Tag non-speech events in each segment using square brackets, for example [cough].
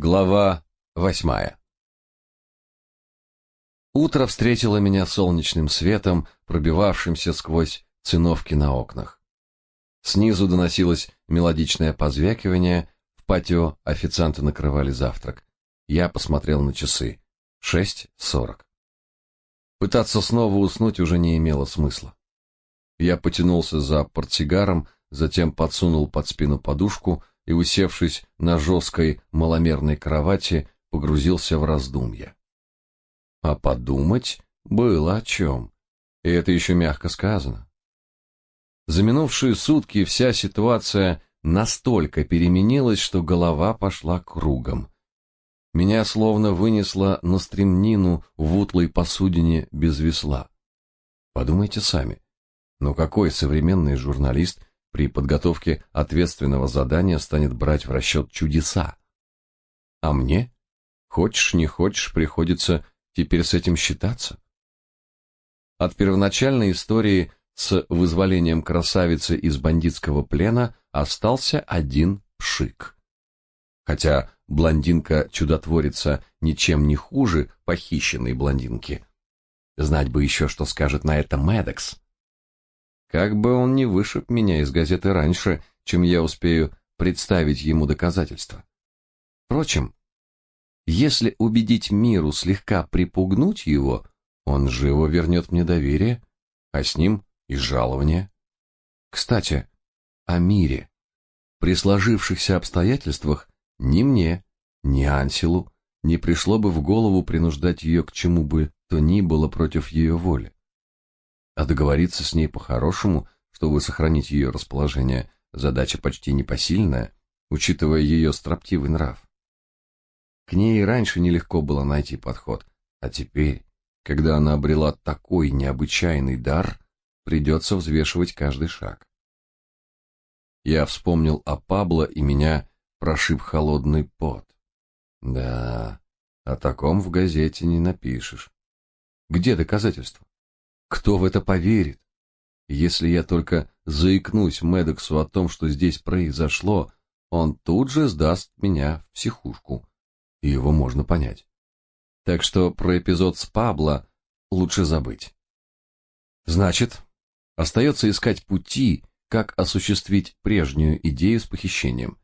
Глава восьмая Утро встретило меня солнечным светом, пробивавшимся сквозь циновки на окнах. Снизу доносилось мелодичное позвякивание, в патио официанты накрывали завтрак. Я посмотрел на часы. Шесть сорок. Пытаться снова уснуть уже не имело смысла. Я потянулся за портсигаром, затем подсунул под спину подушку и, усевшись на жесткой маломерной кровати, погрузился в раздумья. А подумать было о чем, и это еще мягко сказано. За минувшие сутки вся ситуация настолько переменилась, что голова пошла кругом. Меня словно вынесло на стремнину в утлой посудине без весла. Подумайте сами, но какой современный журналист при подготовке ответственного задания станет брать в расчет чудеса. А мне, хочешь не хочешь, приходится теперь с этим считаться. От первоначальной истории с вызволением красавицы из бандитского плена остался один пшик. Хотя блондинка-чудотворица ничем не хуже похищенной блондинки. Знать бы еще, что скажет на это Медекс. Как бы он не вышиб меня из газеты раньше, чем я успею представить ему доказательства. Впрочем, если убедить миру слегка припугнуть его, он живо вернет мне доверие, а с ним и жалование. Кстати, о мире. При сложившихся обстоятельствах ни мне, ни Анселу не пришло бы в голову принуждать ее к чему бы то ни было против ее воли. А договориться с ней по-хорошему, чтобы сохранить ее расположение, задача почти непосильная, учитывая ее строптивый нрав. К ней и раньше нелегко было найти подход, а теперь, когда она обрела такой необычайный дар, придется взвешивать каждый шаг. Я вспомнил о Пабло, и меня прошиб холодный пот. Да, о таком в газете не напишешь. Где доказательства? Кто в это поверит? Если я только заикнусь Медексу о том, что здесь произошло, он тут же сдаст меня в психушку. И его можно понять. Так что про эпизод с Пабло лучше забыть. Значит, остается искать пути, как осуществить прежнюю идею с похищением.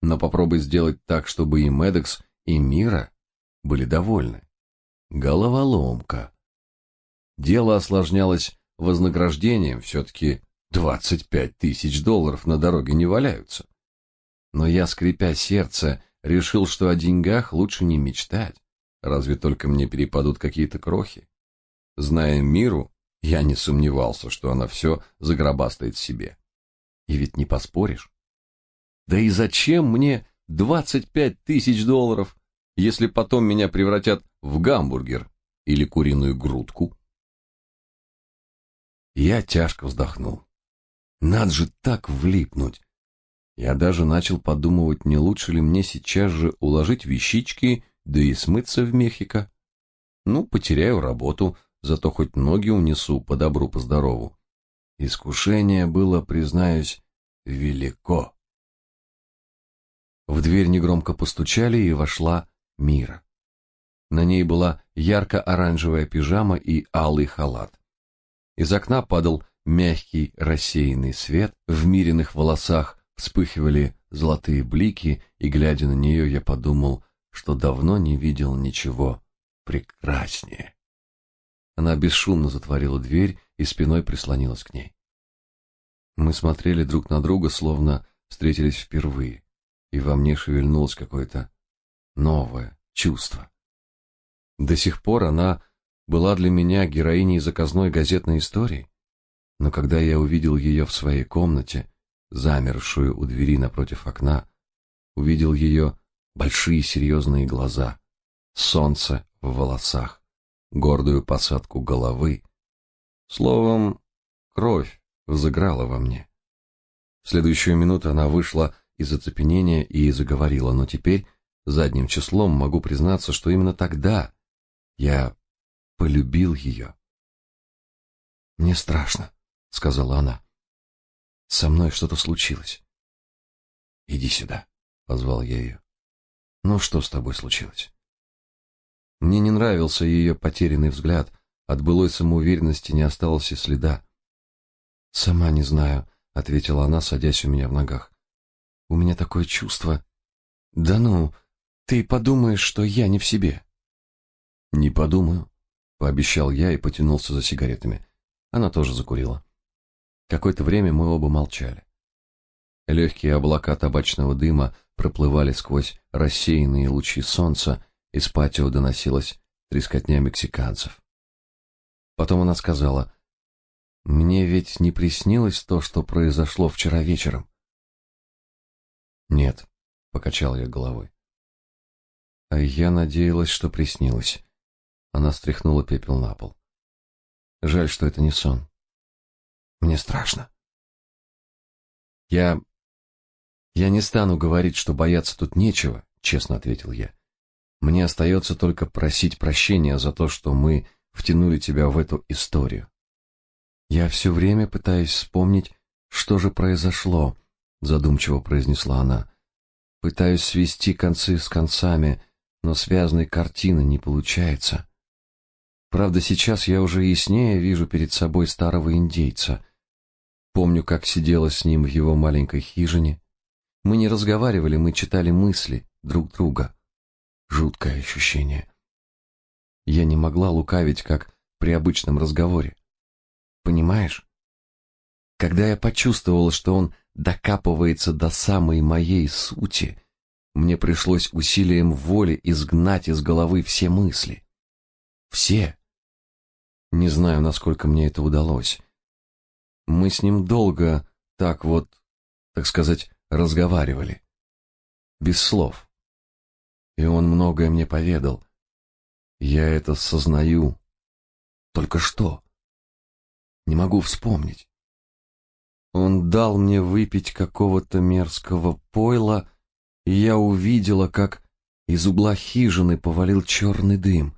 Но попробуй сделать так, чтобы и Медекс, и Мира были довольны. Головоломка. Дело осложнялось вознаграждением, все-таки 25 тысяч долларов на дороге не валяются. Но я, скрипя сердце, решил, что о деньгах лучше не мечтать, разве только мне перепадут какие-то крохи. Зная миру, я не сомневался, что она все загробастает себе. И ведь не поспоришь. Да и зачем мне 25 тысяч долларов, если потом меня превратят в гамбургер или куриную грудку? Я тяжко вздохнул. Надо же так влипнуть. Я даже начал подумывать, не лучше ли мне сейчас же уложить вещички, да и смыться в Мехико. Ну, потеряю работу, зато хоть ноги унесу по добру, по здорову. Искушение было, признаюсь, велико. В дверь негромко постучали, и вошла Мира. На ней была ярко-оранжевая пижама и алый халат. Из окна падал мягкий рассеянный свет, в миренных волосах вспыхивали золотые блики, и, глядя на нее, я подумал, что давно не видел ничего прекраснее. Она бесшумно затворила дверь и спиной прислонилась к ней. Мы смотрели друг на друга, словно встретились впервые, и во мне шевельнулось какое-то новое чувство. До сих пор она была для меня героиней заказной газетной истории, но когда я увидел ее в своей комнате, замершую у двери напротив окна, увидел ее большие серьезные глаза, солнце в волосах, гордую посадку головы, словом, кровь взыграла во мне. В следующую минуту она вышла из оцепенения и заговорила, но теперь задним числом могу признаться, что именно тогда я полюбил ее. Мне страшно, сказала она. Со мной что-то случилось. Иди сюда, позвал я ее. Ну что с тобой случилось? Мне не нравился ее потерянный взгляд, от былой самоуверенности не осталось и следа. Сама не знаю, ответила она, садясь у меня в ногах. У меня такое чувство. Да ну, ты подумаешь, что я не в себе. Не подумаю, пообещал я и потянулся за сигаретами. Она тоже закурила. Какое-то время мы оба молчали. Легкие облака табачного дыма проплывали сквозь рассеянные лучи солнца, из патио доносилась трескотня мексиканцев. Потом она сказала: "Мне ведь не приснилось то, что произошло вчера вечером". "Нет", покачал я головой. А я надеялась, что приснилось. Она стряхнула пепел на пол. Жаль, что это не сон. Мне страшно. Я я не стану говорить, что бояться тут нечего, честно ответил я. Мне остается только просить прощения за то, что мы втянули тебя в эту историю. Я все время пытаюсь вспомнить, что же произошло, задумчиво произнесла она. Пытаюсь свести концы с концами, но связанной картины не получается. Правда, сейчас я уже яснее вижу перед собой старого индейца. Помню, как сидела с ним в его маленькой хижине. Мы не разговаривали, мы читали мысли друг друга. Жуткое ощущение. Я не могла лукавить, как при обычном разговоре. Понимаешь? Когда я почувствовала, что он докапывается до самой моей сути, мне пришлось усилием воли изгнать из головы все мысли. Все. Не знаю, насколько мне это удалось. Мы с ним долго так вот, так сказать, разговаривали. Без слов. И он многое мне поведал. Я это сознаю. Только что? Не могу вспомнить. Он дал мне выпить какого-то мерзкого пойла, и я увидела, как из угла хижины повалил черный дым.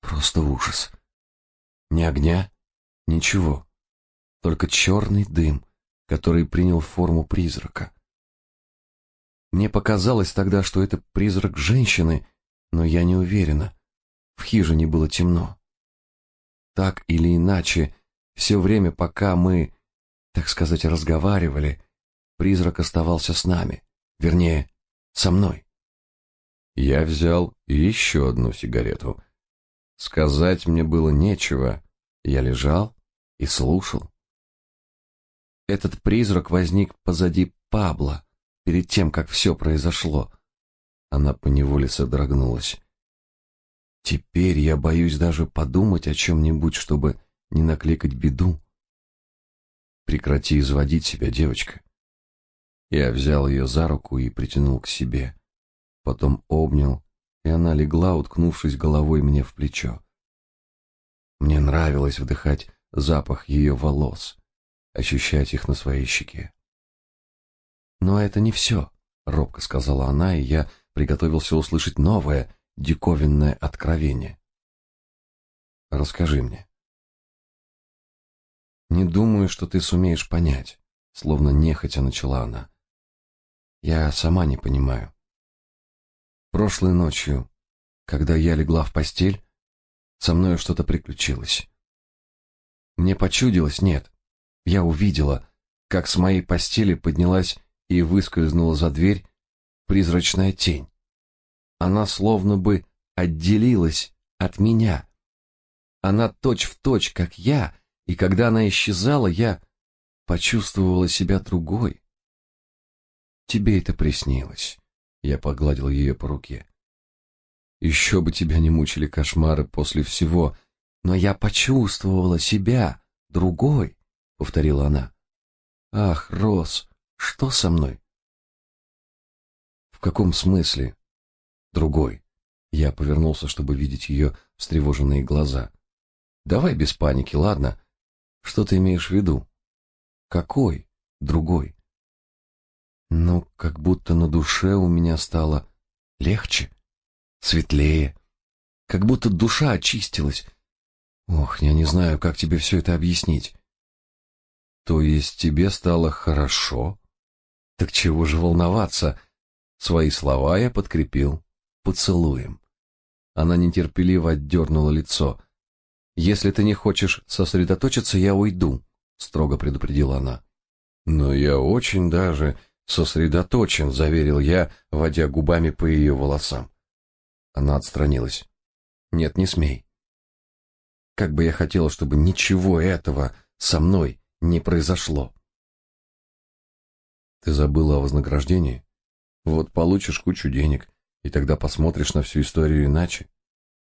Просто ужас. Ни огня, ничего. Только черный дым, который принял форму призрака. Мне показалось тогда, что это призрак женщины, но я не уверена. В хижине было темно. Так или иначе, все время, пока мы, так сказать, разговаривали, призрак оставался с нами, вернее, со мной. Я взял еще одну сигарету. Сказать мне было нечего. Я лежал и слушал. Этот призрак возник позади Пабла, перед тем, как все произошло. Она поневоле содрогнулась. Теперь я боюсь даже подумать о чем-нибудь, чтобы не накликать беду. Прекрати изводить себя, девочка. Я взял ее за руку и притянул к себе. Потом обнял, и она легла, уткнувшись головой мне в плечо. Мне нравилось вдыхать запах ее волос, ощущать их на своей щеке. Но это не все, робко сказала она, и я приготовился услышать новое, диковинное откровение. Расскажи мне. Не думаю, что ты сумеешь понять, словно нехотя начала она. Я сама не понимаю. Прошлой ночью, когда я легла в постель, со мной что-то приключилось. Мне почудилось, нет. Я увидела, как с моей постели поднялась и выскользнула за дверь призрачная тень. Она словно бы отделилась от меня. Она точь-в-точь, точь, как я, и когда она исчезала, я почувствовала себя другой. Тебе это приснилось. Я погладил ее по руке. Еще бы тебя не мучили кошмары после всего, но я почувствовала себя другой, повторила она. Ах, Рос, что со мной? В каком смысле? Другой. Я повернулся, чтобы видеть ее встревоженные глаза. Давай без паники, ладно? Что ты имеешь в виду? Какой другой? Ну, как будто на душе у меня стало легче, светлее, как будто душа очистилась. Ох, я не знаю, как тебе все это объяснить. То есть тебе стало хорошо? Так чего же волноваться? Свои слова я подкрепил поцелуем. Она нетерпеливо отдернула лицо. «Если ты не хочешь сосредоточиться, я уйду», — строго предупредила она. «Но я очень даже сосредоточен», — заверил я, водя губами по ее волосам. Она отстранилась. «Нет, не смей. Как бы я хотела, чтобы ничего этого со мной не произошло». «Ты забыла о вознаграждении? Вот получишь кучу денег, и тогда посмотришь на всю историю иначе».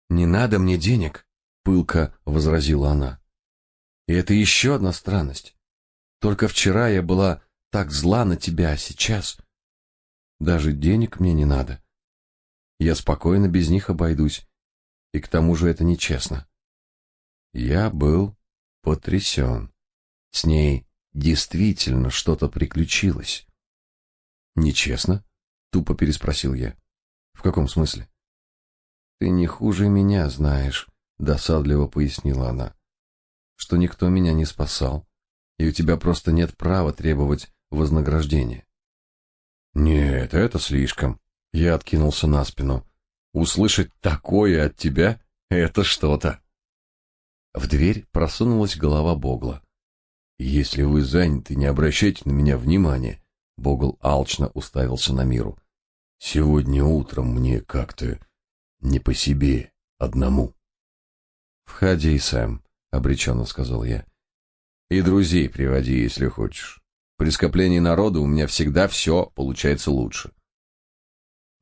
«Не надо мне денег», — пылко возразила она. «И это еще одна странность. Только вчера я была так зла на тебя, сейчас даже денег мне не надо. Я спокойно без них обойдусь, и к тому же это нечестно. Я был потрясен. С ней действительно что-то приключилось. Нечестно? Тупо переспросил я. В каком смысле? Ты не хуже меня знаешь, досадливо пояснила она, что никто меня не спасал, и у тебя просто нет права требовать вознаграждения. Нет, это слишком. Я откинулся на спину. Услышать такое от тебя это что-то. В дверь просунулась голова Богла. Если вы заняты, не обращайте на меня внимания. Богл алчно уставился на миру. Сегодня утром мне как-то не по себе одному. Входи, Сэм, обреченно сказал я. И друзей приводи, если хочешь. При скоплении народа у меня всегда все получается лучше.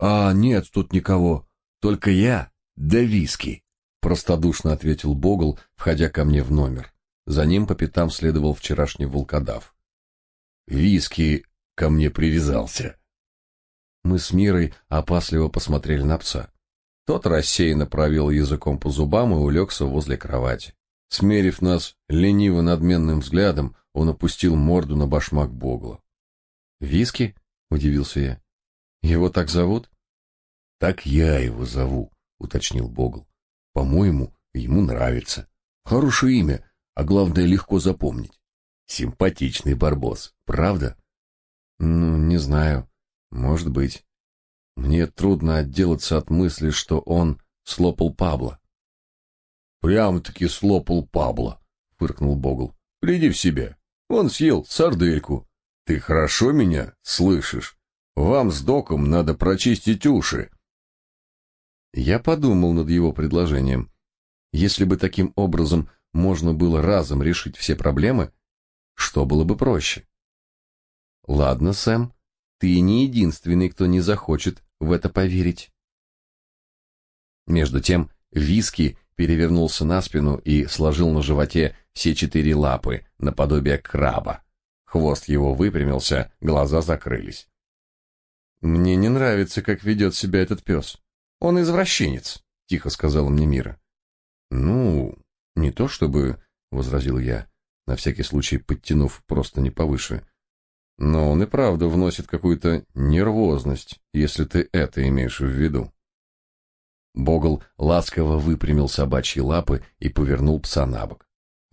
А нет, тут никого, только я, да виски, простодушно ответил Богл, входя ко мне в номер. За ним по пятам следовал вчерашний волкодав. Виски ко мне привязался. Мы с Мирой опасливо посмотрели на пса. Тот рассеянно провел языком по зубам и улегся возле кровати. Смерив нас лениво-надменным взглядом, он опустил морду на башмак Богла. «Виски?» — удивился я. «Его так зовут?» «Так я его зову», — уточнил Богл. «По-моему, ему нравится. Хорошее имя, а главное, легко запомнить. Симпатичный барбос, правда?» «Ну, не знаю. Может быть. Мне трудно отделаться от мысли, что он слопал Пабло. Прямо-таки слопал Пабло, фыркнул Богл. Приди в себя. Он съел сардельку. Ты хорошо меня слышишь? Вам с доком надо прочистить уши. Я подумал над его предложением. Если бы таким образом можно было разом решить все проблемы, что было бы проще? Ладно, Сэм, ты не единственный, кто не захочет в это поверить. Между тем, Виски перевернулся на спину и сложил на животе все четыре лапы, наподобие краба. Хвост его выпрямился, глаза закрылись. «Мне не нравится, как ведет себя этот пес. Он извращенец», — тихо сказала мне Мира. «Ну, не то чтобы», — возразил я, на всякий случай подтянув просто не повыше. «Но он и правда вносит какую-то нервозность, если ты это имеешь в виду». Богл ласково выпрямил собачьи лапы и повернул пса на бок.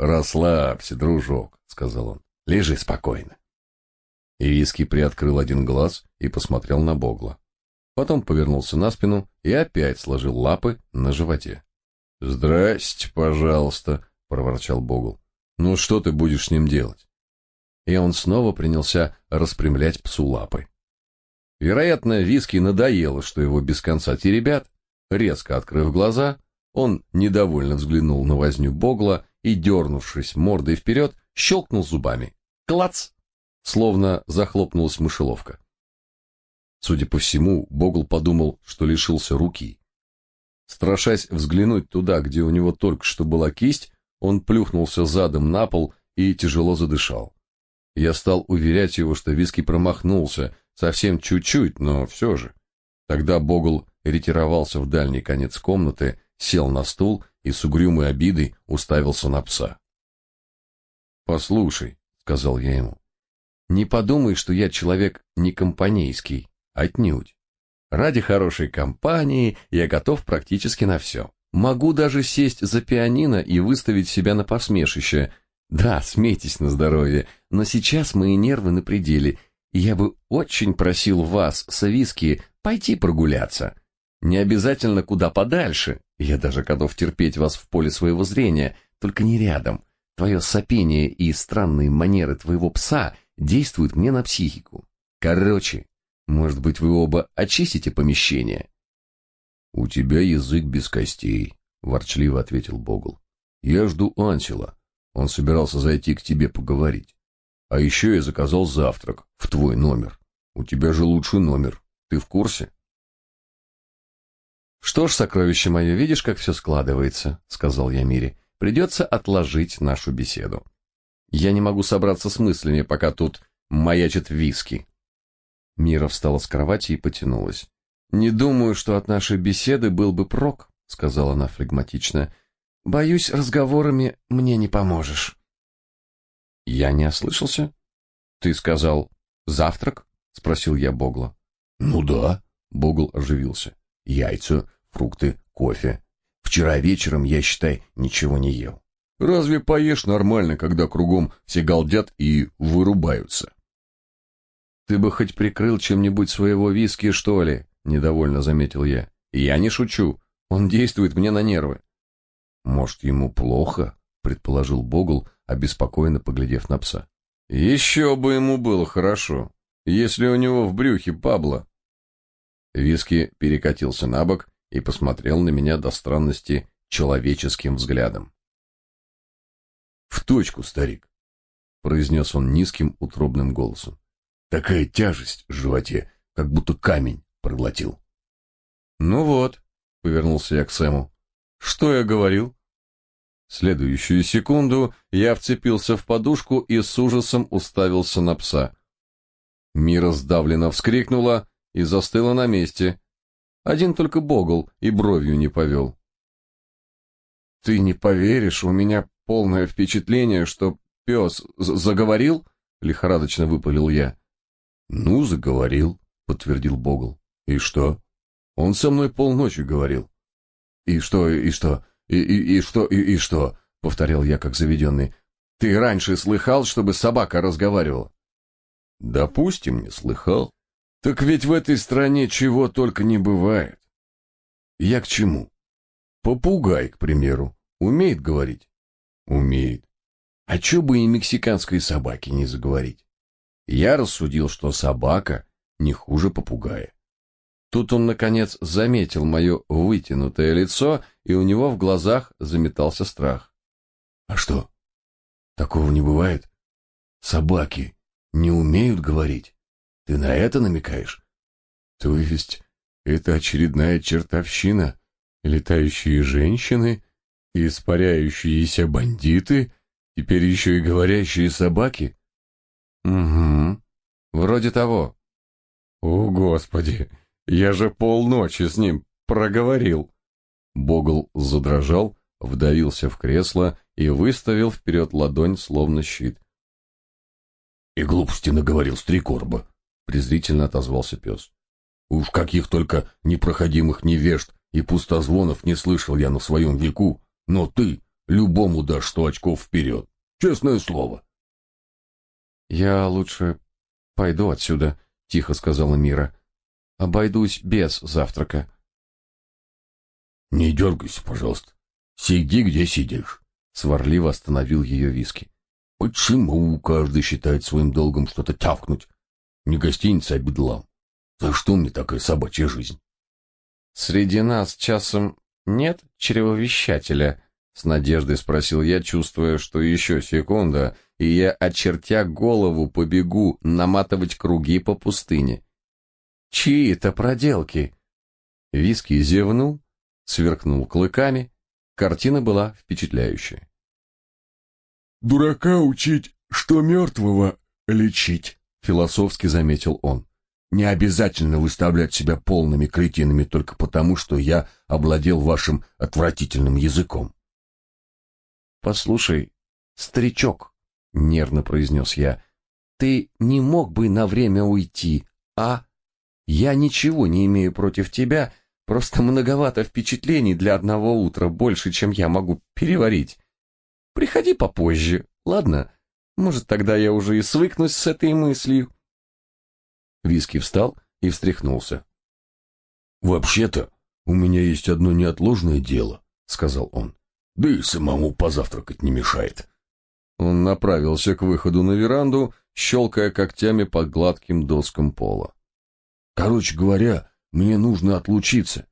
«Расслабься, дружок», — сказал он. «Лежи спокойно». Ириский приоткрыл один глаз и посмотрел на Богла. Потом повернулся на спину и опять сложил лапы на животе. «Здрасте, пожалуйста», — проворчал Богл. «Ну что ты будешь с ним делать?» И он снова принялся распрямлять псу лапы. Вероятно, Виски надоело, что его без конца теребят, Резко открыв глаза, он недовольно взглянул на возню Богла и, дернувшись мордой вперед, щелкнул зубами. Клац! Словно захлопнулась мышеловка. Судя по всему, Богл подумал, что лишился руки. Страшась взглянуть туда, где у него только что была кисть, он плюхнулся задом на пол и тяжело задышал. Я стал уверять его, что Виски промахнулся, совсем чуть-чуть, но все же. Тогда Богл ретировался в дальний конец комнаты, сел на стул и с угрюмой обидой уставился на пса. «Послушай», — сказал я ему, — «не подумай, что я человек не компанейский, отнюдь. Ради хорошей компании я готов практически на все. Могу даже сесть за пианино и выставить себя на посмешище. Да, смейтесь на здоровье, но сейчас мои нервы на пределе, я бы очень просил вас, Сависки, пойти прогуляться. Не обязательно куда подальше. Я даже готов терпеть вас в поле своего зрения, только не рядом. Твое сопение и странные манеры твоего пса действуют мне на психику. Короче, может быть, вы оба очистите помещение? У тебя язык без костей, ворчливо ответил Богл. Я жду Ансела. Он собирался зайти к тебе поговорить. А еще я заказал завтрак в твой номер. У тебя же лучший номер. Ты в курсе? Что ж, сокровище мое, видишь, как все складывается, сказал я Мире. Придется отложить нашу беседу. Я не могу собраться с мыслями, пока тут маячит виски. Мира встала с кровати и потянулась. Не думаю, что от нашей беседы был бы прок, сказала она флегматично. Боюсь, разговорами мне не поможешь. Я не ослышался? Ты сказал завтрак? спросил я Богла. Ну да, Богл оживился. Яйца, фрукты, кофе. Вчера вечером я, считай, ничего не ел. Разве поешь нормально, когда кругом все галдят и вырубаются? Ты бы хоть прикрыл чем-нибудь своего виски, что ли? недовольно заметил я. Я не шучу. Он действует мне на нервы. Может, ему плохо, предположил Богл, обеспокоенно поглядев на пса. Еще бы ему было хорошо, если у него в брюхе Пабло. Виски перекатился на бок и посмотрел на меня до странности человеческим взглядом. В точку, старик, произнес он низким утробным голосом. Такая тяжесть в животе, как будто камень проглотил. Ну вот, повернулся я к Сэму. Что я говорил? Следующую секунду я вцепился в подушку и с ужасом уставился на пса. Мира сдавленно вскрикнула и застыла на месте. Один только Богл и бровью не повел. Ты не поверишь, у меня полное впечатление, что пес заговорил, лихорадочно выпалил я. Ну, заговорил, подтвердил Богл. И что? Он со мной полночи говорил. И что, и что? И, и, и что, и, и что? Повторял я, как заведенный. Ты раньше слыхал, чтобы собака разговаривала? Допустим, не слыхал. Так ведь в этой стране чего только не бывает. Я к чему? Попугай, к примеру, умеет говорить? Умеет. А чё бы и мексиканской собаке не заговорить? Я рассудил, что собака не хуже попугая. Тут он, наконец, заметил мое вытянутое лицо, и у него в глазах заметался страх. «А что? Такого не бывает? Собаки не умеют говорить? Ты на это намекаешь?» «То есть это очередная чертовщина? Летающие женщины, испаряющиеся бандиты, теперь еще и говорящие собаки?» «Угу, вроде того». «О, Господи!» Я же полночи с ним проговорил. Богл задрожал, вдавился в кресло и выставил вперед ладонь, словно щит. И глупости наговорил стрекорба, презрительно отозвался пес. Уж каких только непроходимых невежд и пустозвонов не слышал я на своем веку, но ты любому дашь сто очков вперед. Честное слово. Я лучше пойду отсюда, тихо сказала Мира. Обойдусь без завтрака. Не дергайся, пожалуйста. Сиди, где сидишь. Сварливо остановил ее виски. Почему каждый считает своим долгом что-то тявкнуть? Не гостиница, а бедлам. За что мне такая собачья жизнь? Среди нас часом нет чревовещателя? С надеждой спросил я, чувствуя, что еще секунда, и я, очертя голову, побегу наматывать круги по пустыне. Чьи это проделки? Виски зевнул, сверкнул клыками. Картина была впечатляющая. «Дурака учить, что мертвого лечить», — философски заметил он. «Не обязательно выставлять себя полными кретинами только потому, что я обладел вашим отвратительным языком». «Послушай, старичок», — нервно произнес я, — «ты не мог бы на время уйти, а...» Я ничего не имею против тебя, просто многовато впечатлений для одного утра, больше, чем я могу переварить. Приходи попозже, ладно? Может, тогда я уже и свыкнусь с этой мыслью. Виски встал и встряхнулся. «Вообще-то, у меня есть одно неотложное дело», — сказал он. «Да и самому позавтракать не мешает». Он направился к выходу на веранду, щелкая когтями по гладким доскам пола. «Короче говоря, мне нужно отлучиться.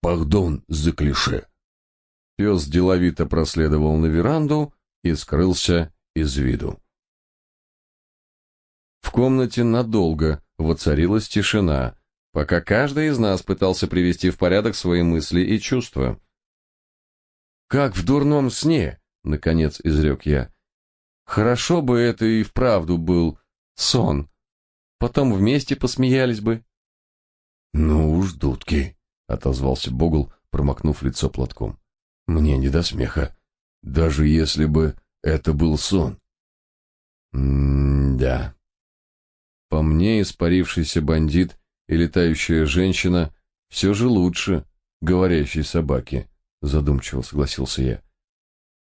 Пардон за клише». Пес деловито проследовал на веранду и скрылся из виду. В комнате надолго воцарилась тишина, пока каждый из нас пытался привести в порядок свои мысли и чувства. «Как в дурном сне», — наконец изрек я. «Хорошо бы это и вправду был сон. Потом вместе посмеялись бы». «Ну уж, дудки», — отозвался Богл, промокнув лицо платком. «Мне не до смеха, даже если бы это был сон». «М-да». По мне, испарившийся бандит и летающая женщина все же лучше говорящей собаки, задумчиво согласился я.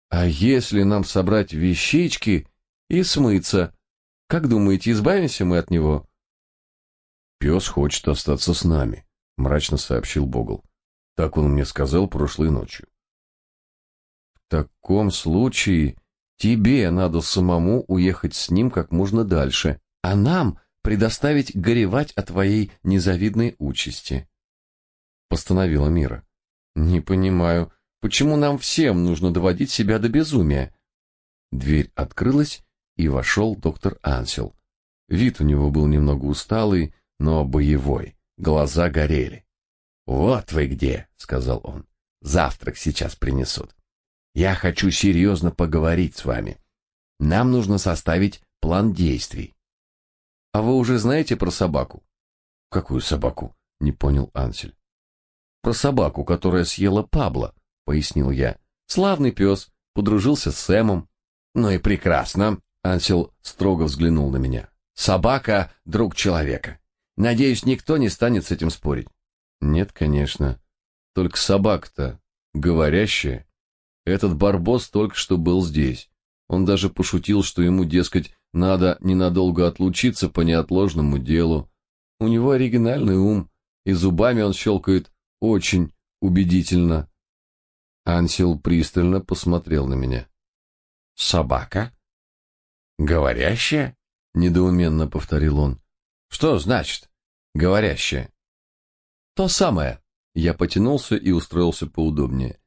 А если нам собрать вещички и смыться, как думаете, избавимся мы от него? Пес хочет остаться с нами, мрачно сообщил Богл. Так он мне сказал прошлой ночью. В таком случае тебе надо самому уехать с ним как можно дальше, а нам предоставить горевать о твоей незавидной участи. Постановила Мира. Не понимаю, почему нам всем нужно доводить себя до безумия? Дверь открылась, и вошел доктор Ансел. Вид у него был немного усталый, но боевой, глаза горели. «Вот вы где», — сказал он. «Завтрак сейчас принесут. Я хочу серьезно поговорить с вами. Нам нужно составить план действий. А вы уже знаете про собаку? Какую собаку? Не понял Ансель. Про собаку, которая съела Пабло, пояснил я. Славный пес, подружился с Сэмом. Ну и прекрасно. Ансел строго взглянул на меня. Собака — друг человека. Надеюсь, никто не станет с этим спорить. Нет, конечно. Только собака-то говорящая. Этот барбос только что был здесь. Он даже пошутил, что ему, дескать, надо ненадолго отлучиться по неотложному делу. У него оригинальный ум, и зубами он щелкает очень убедительно. Ансел пристально посмотрел на меня. «Собака? Говорящая?» — недоуменно повторил он. «Что значит говорящая?» «То самое». Я потянулся и устроился поудобнее.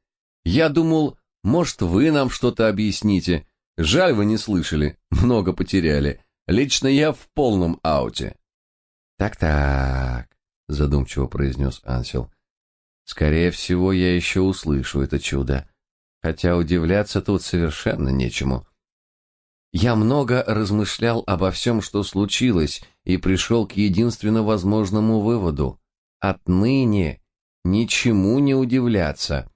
«Я думал, может, вы нам что-то объясните, Жаль, вы не слышали, [laughs] много потеряли. Лично я в полном ауте. Так-так, задумчиво произнес Ансел. Скорее всего, я еще услышу это чудо. Хотя удивляться тут совершенно нечему. Я много размышлял обо всем, что случилось, и пришел к единственно возможному выводу. Отныне ничему не удивляться.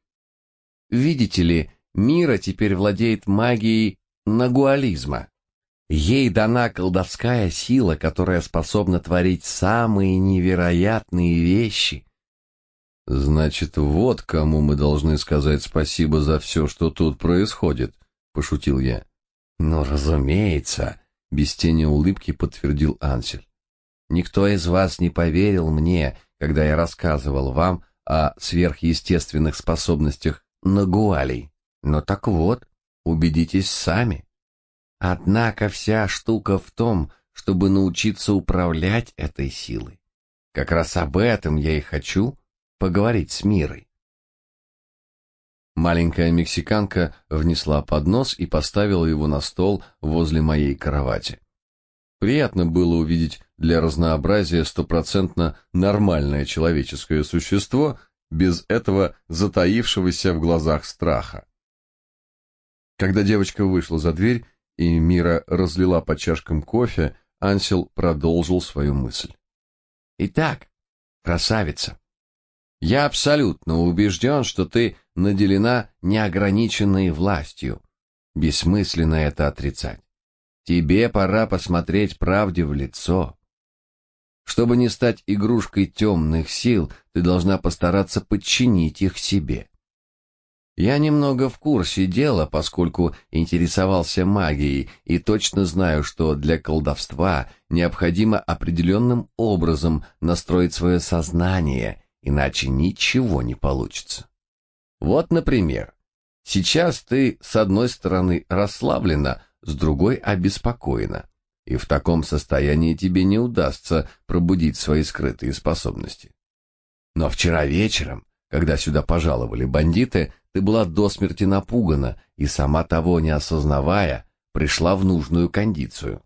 Видите ли, Мира теперь владеет магией нагуализма. Ей дана колдовская сила, которая способна творить самые невероятные вещи. Значит, вот кому мы должны сказать спасибо за все, что тут происходит, пошутил я. Ну, разумеется, без тени улыбки подтвердил Ансель. Никто из вас не поверил мне, когда я рассказывал вам о сверхъестественных способностях Нагуалей. Но так вот, Убедитесь сами. Однако вся штука в том, чтобы научиться управлять этой силой. Как раз об этом я и хочу поговорить с Мирой. Маленькая мексиканка внесла поднос и поставила его на стол возле моей кровати. Приятно было увидеть для разнообразия стопроцентно нормальное человеческое существо без этого затаившегося в глазах страха. Когда девочка вышла за дверь и Мира разлила по чашкам кофе, Ансел продолжил свою мысль. Итак, красавица, я абсолютно убежден, что ты наделена неограниченной властью. Бессмысленно это отрицать. Тебе пора посмотреть правде в лицо. Чтобы не стать игрушкой темных сил, ты должна постараться подчинить их себе. Я немного в курсе дела, поскольку интересовался магией и точно знаю, что для колдовства необходимо определенным образом настроить свое сознание, иначе ничего не получится. Вот, например, сейчас ты с одной стороны расслаблена, с другой обеспокоена, и в таком состоянии тебе не удастся пробудить свои скрытые способности. Но вчера вечером, когда сюда пожаловали бандиты, ты была до смерти напугана и, сама того не осознавая, пришла в нужную кондицию.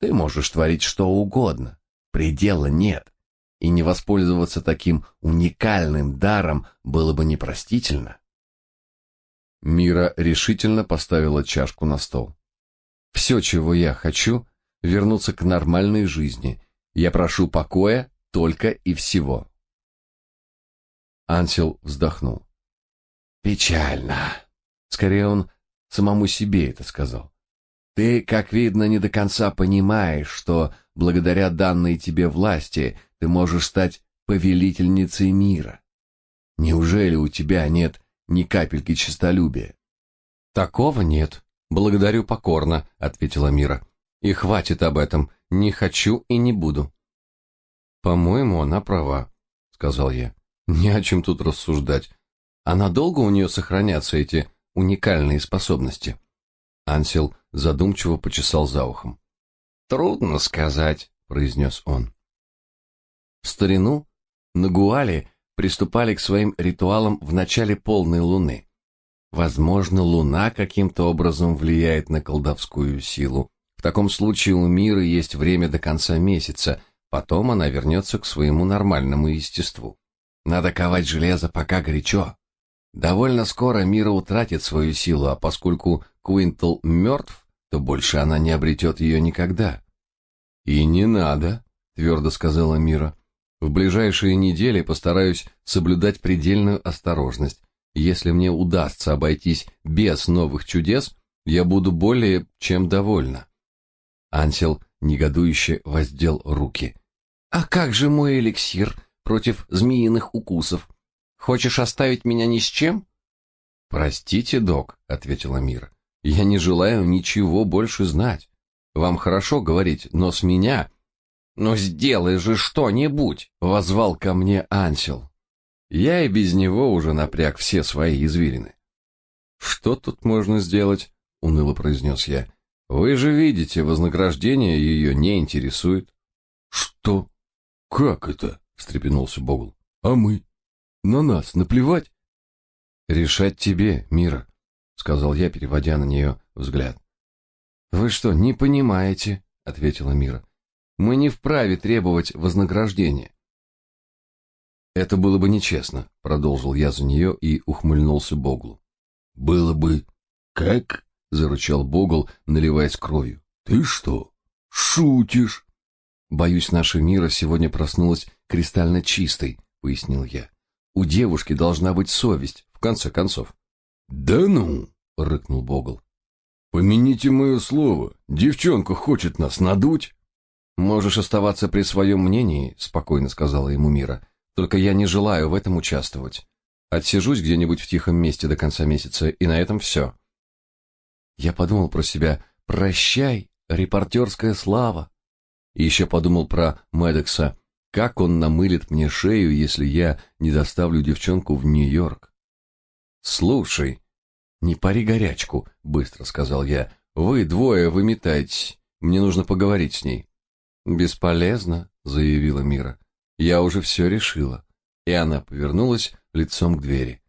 Ты можешь творить что угодно, предела нет, и не воспользоваться таким уникальным даром было бы непростительно. Мира решительно поставила чашку на стол. Все, чего я хочу, вернуться к нормальной жизни. Я прошу покоя только и всего. Ансел вздохнул. Печально. Скорее он самому себе это сказал. Ты, как видно, не до конца понимаешь, что благодаря данной тебе власти ты можешь стать повелительницей мира. Неужели у тебя нет ни капельки честолюбия? Такого нет. Благодарю покорно, ответила Мира. И хватит об этом. Не хочу и не буду. По-моему, она права, сказал я. Не о чем тут рассуждать. А надолго у нее сохранятся эти уникальные способности? Ансел задумчиво почесал за ухом. Трудно сказать, произнес он. В старину на Гуале приступали к своим ритуалам в начале полной луны. Возможно, луна каким-то образом влияет на колдовскую силу. В таком случае у мира есть время до конца месяца, потом она вернется к своему нормальному естеству. Надо ковать железо пока горячо, Довольно скоро Мира утратит свою силу, а поскольку Куинтл мертв, то больше она не обретет ее никогда. И не надо, твердо сказала Мира. В ближайшие недели постараюсь соблюдать предельную осторожность. Если мне удастся обойтись без новых чудес, я буду более чем довольна. Ансел негодующе воздел руки. А как же мой эликсир против змеиных укусов? Хочешь оставить меня ни с чем? Простите, док, ответила Мира. Я не желаю ничего больше знать. Вам хорошо говорить, но с меня Ну сделай же что-нибудь, возвал ко мне Ансел. Я и без него уже напряг все свои извилины. Что тут можно сделать? уныло произнес я. Вы же видите, вознаграждение ее не интересует. Что? Как это? встрепенулся Богл. А мы? На нас наплевать? Решать тебе, Мира, сказал я, переводя на нее взгляд. Вы что, не понимаете, ответила Мира. Мы не вправе требовать вознаграждения. Это было бы нечестно, продолжил я за нее и ухмыльнулся Боглу. Было бы как? зарычал Богл, наливаясь кровью. Ты что, шутишь? Боюсь, наша Мира сегодня проснулась кристально чистой, пояснил я. У девушки должна быть совесть, в конце концов. Да ну, рыкнул Богл. Помяните мое слово, девчонка хочет нас надуть. Можешь оставаться при своем мнении, спокойно сказала ему Мира. Только я не желаю в этом участвовать. Отсижусь где-нибудь в тихом месте до конца месяца, и на этом все. Я подумал про себя: прощай, репортерская слава. И еще подумал про Медекса, как он намылит мне шею, если я не доставлю девчонку в Нью-Йорк? Слушай, не пари горячку, быстро сказал я. Вы двое выметайтесь. Мне нужно поговорить с ней. Бесполезно, заявила Мира. Я уже все решила. И она повернулась лицом к двери.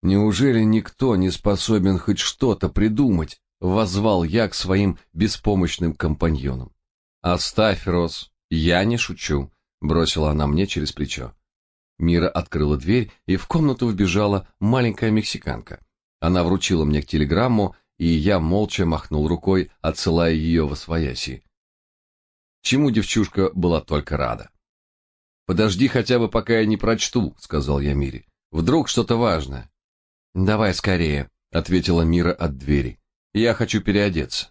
Неужели никто не способен хоть что-то придумать? воззвал я к своим беспомощным компаньонам. Оставь, Рос, я не шучу, бросила она мне через плечо. Мира открыла дверь, и в комнату вбежала маленькая мексиканка. Она вручила мне телеграмму, и я молча махнул рукой, отсылая ее во свояси. Чему девчушка была только рада. Подожди хотя бы, пока я не прочту, сказал я Мире. Вдруг что-то важное. Давай скорее, ответила Мира от двери. Я хочу переодеться.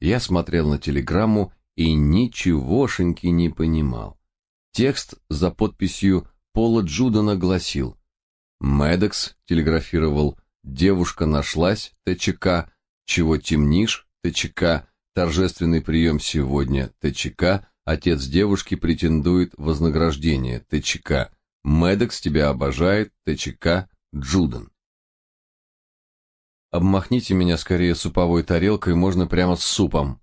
Я смотрел на телеграмму и ничегошеньки не понимал. Текст за подписью Пола Джудана гласил Медекс телеграфировал «Девушка нашлась, ТЧК», «Чего темнишь, ТЧК», «Торжественный прием сегодня, ТЧК», «Отец девушки претендует вознаграждение, ТЧК», «Медекс тебя обожает, ТЧК», «Джуден». Обмахните меня скорее суповой тарелкой, можно прямо с супом.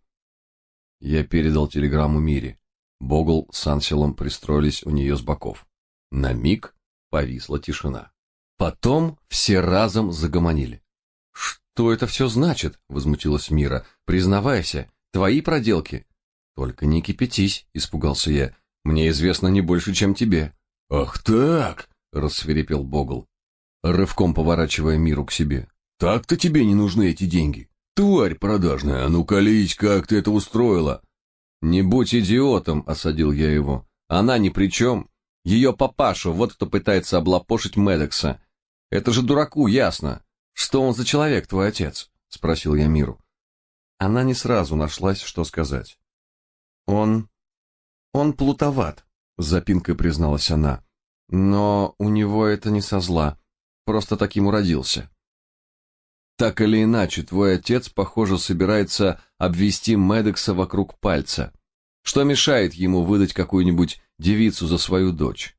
Я передал телеграмму Мире. Богл с Анселом пристроились у нее с боков. На миг повисла тишина. Потом все разом загомонили. Что это все значит? возмутилась Мира. Признавайся, твои проделки. Только не кипятись, испугался я. Мне известно не больше, чем тебе. Ах так, рассверепел Богл, рывком поворачивая Миру к себе. Так-то тебе не нужны эти деньги. Тварь продажная, а ну колись, как ты это устроила? Не будь идиотом, осадил я его. Она ни при чем. Ее папаша, вот кто пытается облапошить Медекса. Это же дураку ясно. Что он за человек, твой отец? Спросил я Миру. Она не сразу нашлась, что сказать. Он... он плутоват, запинкой призналась она. Но у него это не со зла. Просто таким уродился. Так или иначе, твой отец, похоже, собирается обвести Медекса вокруг пальца. Что мешает ему выдать какую-нибудь девицу за свою дочь?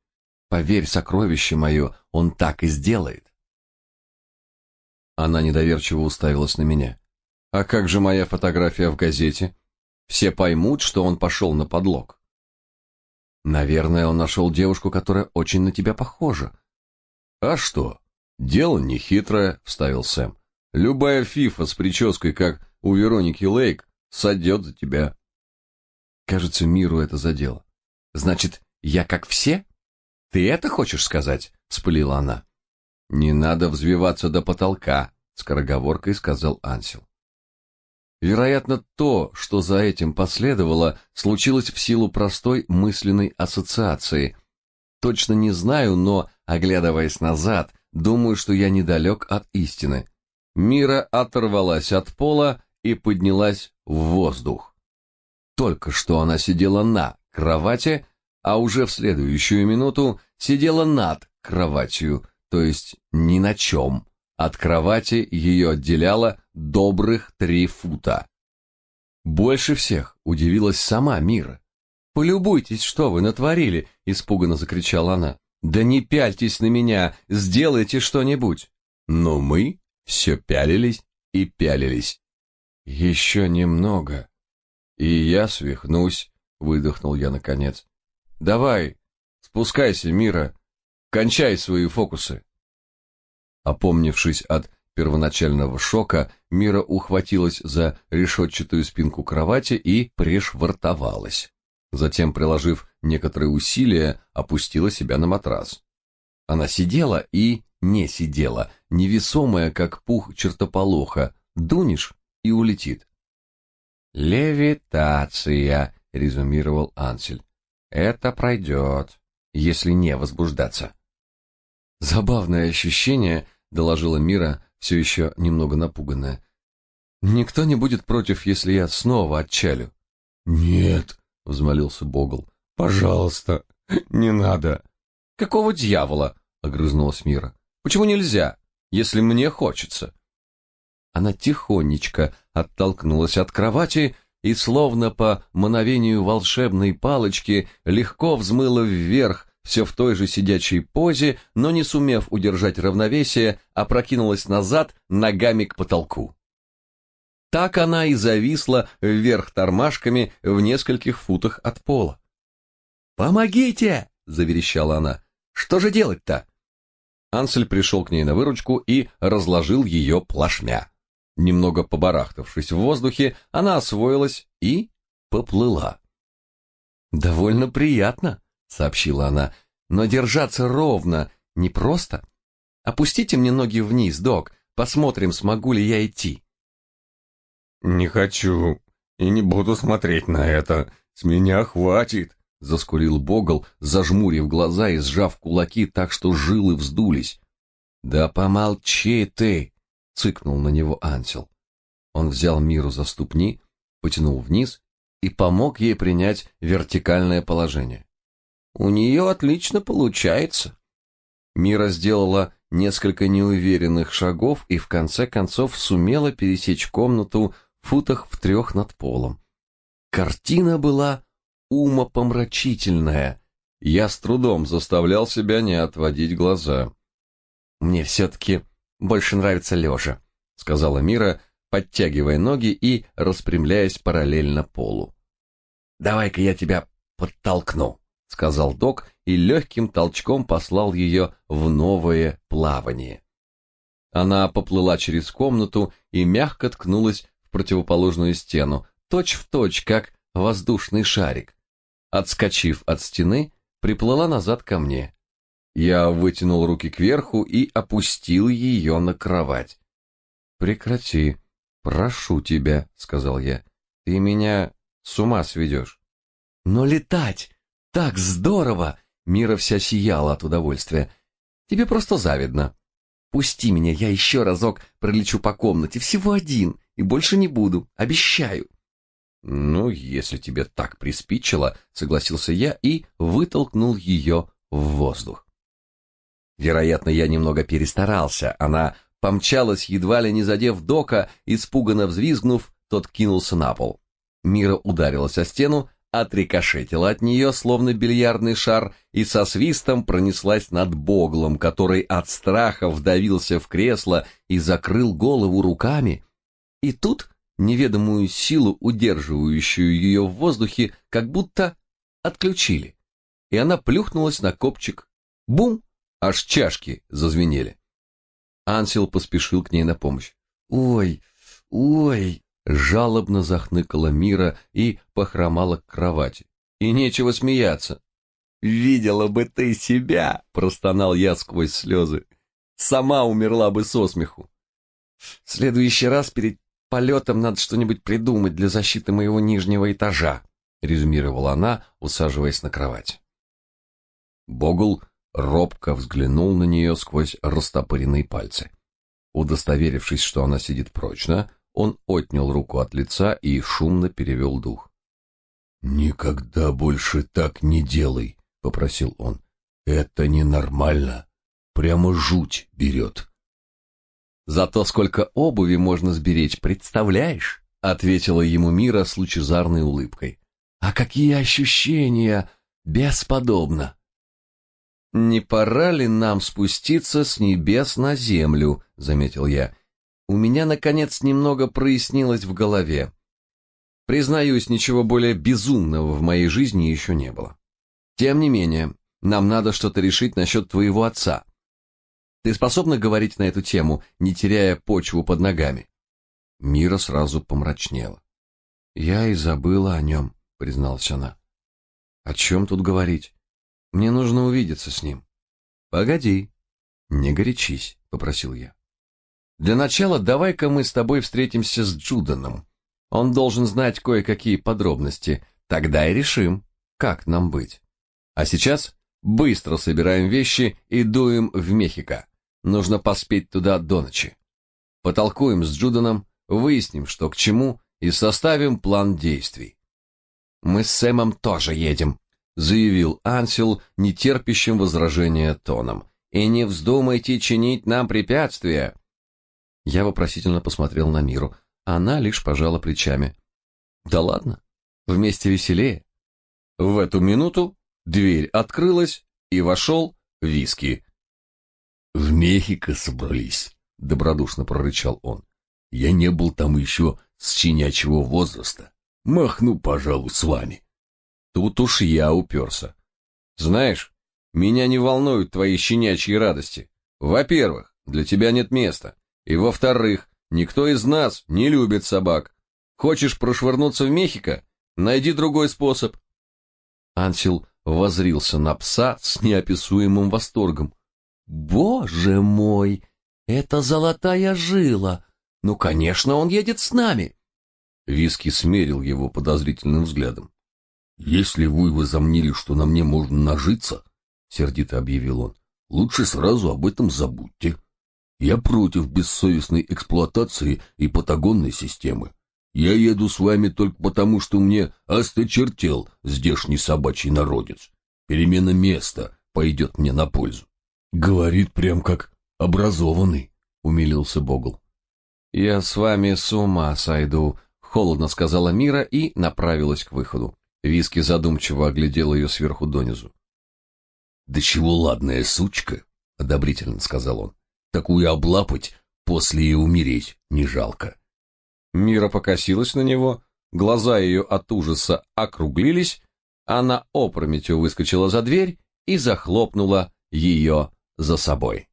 Поверь, сокровище мое, он так и сделает. Она недоверчиво уставилась на меня. А как же моя фотография в газете? Все поймут, что он пошел на подлог. Наверное, он нашел девушку, которая очень на тебя похожа. А что? Дело нехитрое, вставил Сэм. Любая фифа с прической, как у Вероники Лейк, сойдет за тебя. Кажется, миру это задело. Значит, я как все? Ты это хочешь сказать? Вспылила она. Не надо взвиваться до потолка, скороговоркой сказал Ансел. Вероятно, то, что за этим последовало, случилось в силу простой мысленной ассоциации. Точно не знаю, но, оглядываясь назад, думаю, что я недалек от истины. Мира оторвалась от пола и поднялась в воздух. Только что она сидела на кровати, а уже в следующую минуту сидела над кроватью, то есть ни на чем. От кровати ее отделяло добрых три фута. Больше всех удивилась сама Мира. «Полюбуйтесь, что вы натворили!» — испуганно закричала она. «Да не пяльтесь на меня, сделайте что-нибудь!» Но мы все пялились и пялились. Еще немного, и я свихнусь, выдохнул я наконец. Давай, спускайся, Мира, кончай свои фокусы. Опомнившись от первоначального шока, Мира ухватилась за решетчатую спинку кровати и пришвартовалась. Затем, приложив некоторые усилия, опустила себя на матрас. Она сидела и не сидела, невесомая, как пух чертополоха, дунешь и улетит. «Левитация», — резюмировал Ансель. «Это пройдет, если не возбуждаться». «Забавное ощущение», — доложила Мира, все еще немного напуганная. «Никто не будет против, если я снова отчалю». «Нет», — взмолился Богл. «Пожалуйста, не надо». «Какого дьявола?» — огрызнулась Мира. Почему нельзя, если мне хочется? Она тихонечко оттолкнулась от кровати и словно по мановению волшебной палочки легко взмыла вверх, все в той же сидячей позе, но не сумев удержать равновесие, опрокинулась назад ногами к потолку. Так она и зависла вверх тормашками в нескольких футах от пола. «Помогите!» — заверещала она. «Что же делать-то?» Ансель пришел к ней на выручку и разложил ее плашмя. Немного побарахтавшись в воздухе, она освоилась и поплыла. «Довольно приятно», — сообщила она, — «но держаться ровно непросто. Опустите мне ноги вниз, док, посмотрим, смогу ли я идти». «Не хочу и не буду смотреть на это. С меня хватит», заскулил Богл, зажмурив глаза и сжав кулаки так, что жилы вздулись. Да помолчи ты, цыкнул на него Ансел. Он взял Миру за ступни, потянул вниз и помог ей принять вертикальное положение. У нее отлично получается. Мира сделала несколько неуверенных шагов и в конце концов сумела пересечь комнату в футах в трех над полом. Картина была умопомрачительная. Я с трудом заставлял себя не отводить глаза. «Мне все-таки больше нравится лежа», — сказала Мира, подтягивая ноги и распрямляясь параллельно полу. «Давай-ка я тебя подтолкну», — сказал док и легким толчком послал ее в новое плавание. Она поплыла через комнату и мягко ткнулась в противоположную стену, точь-в-точь, точь, как воздушный шарик. Отскочив от стены, приплыла назад ко мне. Я вытянул руки кверху и опустил ее на кровать. «Прекрати, прошу тебя», — сказал я. «Ты меня с ума сведешь». «Но летать так здорово!» Мира вся сияла от удовольствия. «Тебе просто завидно. Пусти меня, я еще разок пролечу по комнате, всего один, и больше не буду, обещаю». «Ну, если тебе так приспичило», — согласился я и вытолкнул ее в воздух. Вероятно, я немного перестарался. Она помчалась, едва ли не задев Дока, испуганно взвизгнув, тот кинулся на пол. Мира ударилась о стену, отрикошетила от нее, словно бильярдный шар, и со свистом пронеслась над Боглом, который от страха вдавился в кресло и закрыл голову руками. И тут неведомую силу, удерживающую ее в воздухе, как будто отключили. И она плюхнулась на копчик. Бум! Аж чашки зазвенели. Ансел поспешил к ней на помощь. «Ой, ой!» Жалобно захныкала Мира и похромала к кровати. «И нечего смеяться!» «Видела бы ты себя!» — простонал я сквозь слезы. «Сама умерла бы со смеху!» «В следующий раз перед полетом надо что-нибудь придумать для защиты моего нижнего этажа», — резюмировала она, усаживаясь на кровать. Богл робко взглянул на нее сквозь растопыренные пальцы. Удостоверившись, что она сидит прочно, он отнял руку от лица и шумно перевел дух. «Никогда больше так не делай», — попросил он. «Это ненормально. Прямо жуть берет». «Зато сколько обуви можно сберечь, представляешь?» — ответила ему Мира с лучезарной улыбкой. «А какие ощущения! Бесподобно!» «Не пора ли нам спуститься с небес на землю?» — заметил я. У меня, наконец, немного прояснилось в голове. Признаюсь, ничего более безумного в моей жизни еще не было. Тем не менее, нам надо что-то решить насчет твоего отца. Ты способна говорить на эту тему, не теряя почву под ногами?» Мира сразу помрачнела. «Я и забыла о нем», — призналась она. «О чем тут говорить? Мне нужно увидеться с ним. Погоди. Не горячись, попросил я. Для начала давай-ка мы с тобой встретимся с Джуданом. Он должен знать кое-какие подробности. Тогда и решим, как нам быть. А сейчас быстро собираем вещи и дуем в Мехико. Нужно поспеть туда до ночи. Потолкуем с Джуданом, выясним, что к чему, и составим план действий. Мы с Сэмом тоже едем, заявил Ансел нетерпящим возражения тоном. И не вздумайте чинить нам препятствия. Я вопросительно посмотрел на Миру. Она лишь пожала плечами. Да ладно, вместе веселее. В эту минуту дверь открылась, и вошел Виски. В Мехико собрались, добродушно прорычал он. Я не был там еще с щенячьего возраста. Махну, пожалуй, с вами. Тут уж я уперся. Знаешь, меня не волнуют твои щенячьи радости. Во-первых, для тебя нет места. И во-вторых, никто из нас не любит собак. Хочешь прошвырнуться в Мехико? Найди другой способ. Ансел возрился на пса с неописуемым восторгом. Боже мой, это золотая жила. Ну, конечно, он едет с нами. Виски смерил его подозрительным взглядом. Если вы возомнили, что на мне можно нажиться, сердито объявил он, лучше сразу об этом забудьте. Я против бессовестной эксплуатации и патагонной системы. Я еду с вами только потому, что мне осточертел здешний собачий народец. Перемена места пойдет мне на пользу. Говорит прям как образованный, умилился Богл. Я с вами с ума сойду, холодно сказала Мира и направилась к выходу. Виски задумчиво оглядел ее сверху донизу. Да чего ладная сучка, одобрительно сказал он. Такую облапать после и умереть не жалко. Мира покосилась на него, глаза ее от ужаса округлились, она опрометью выскочила за дверь и захлопнула ее за собой.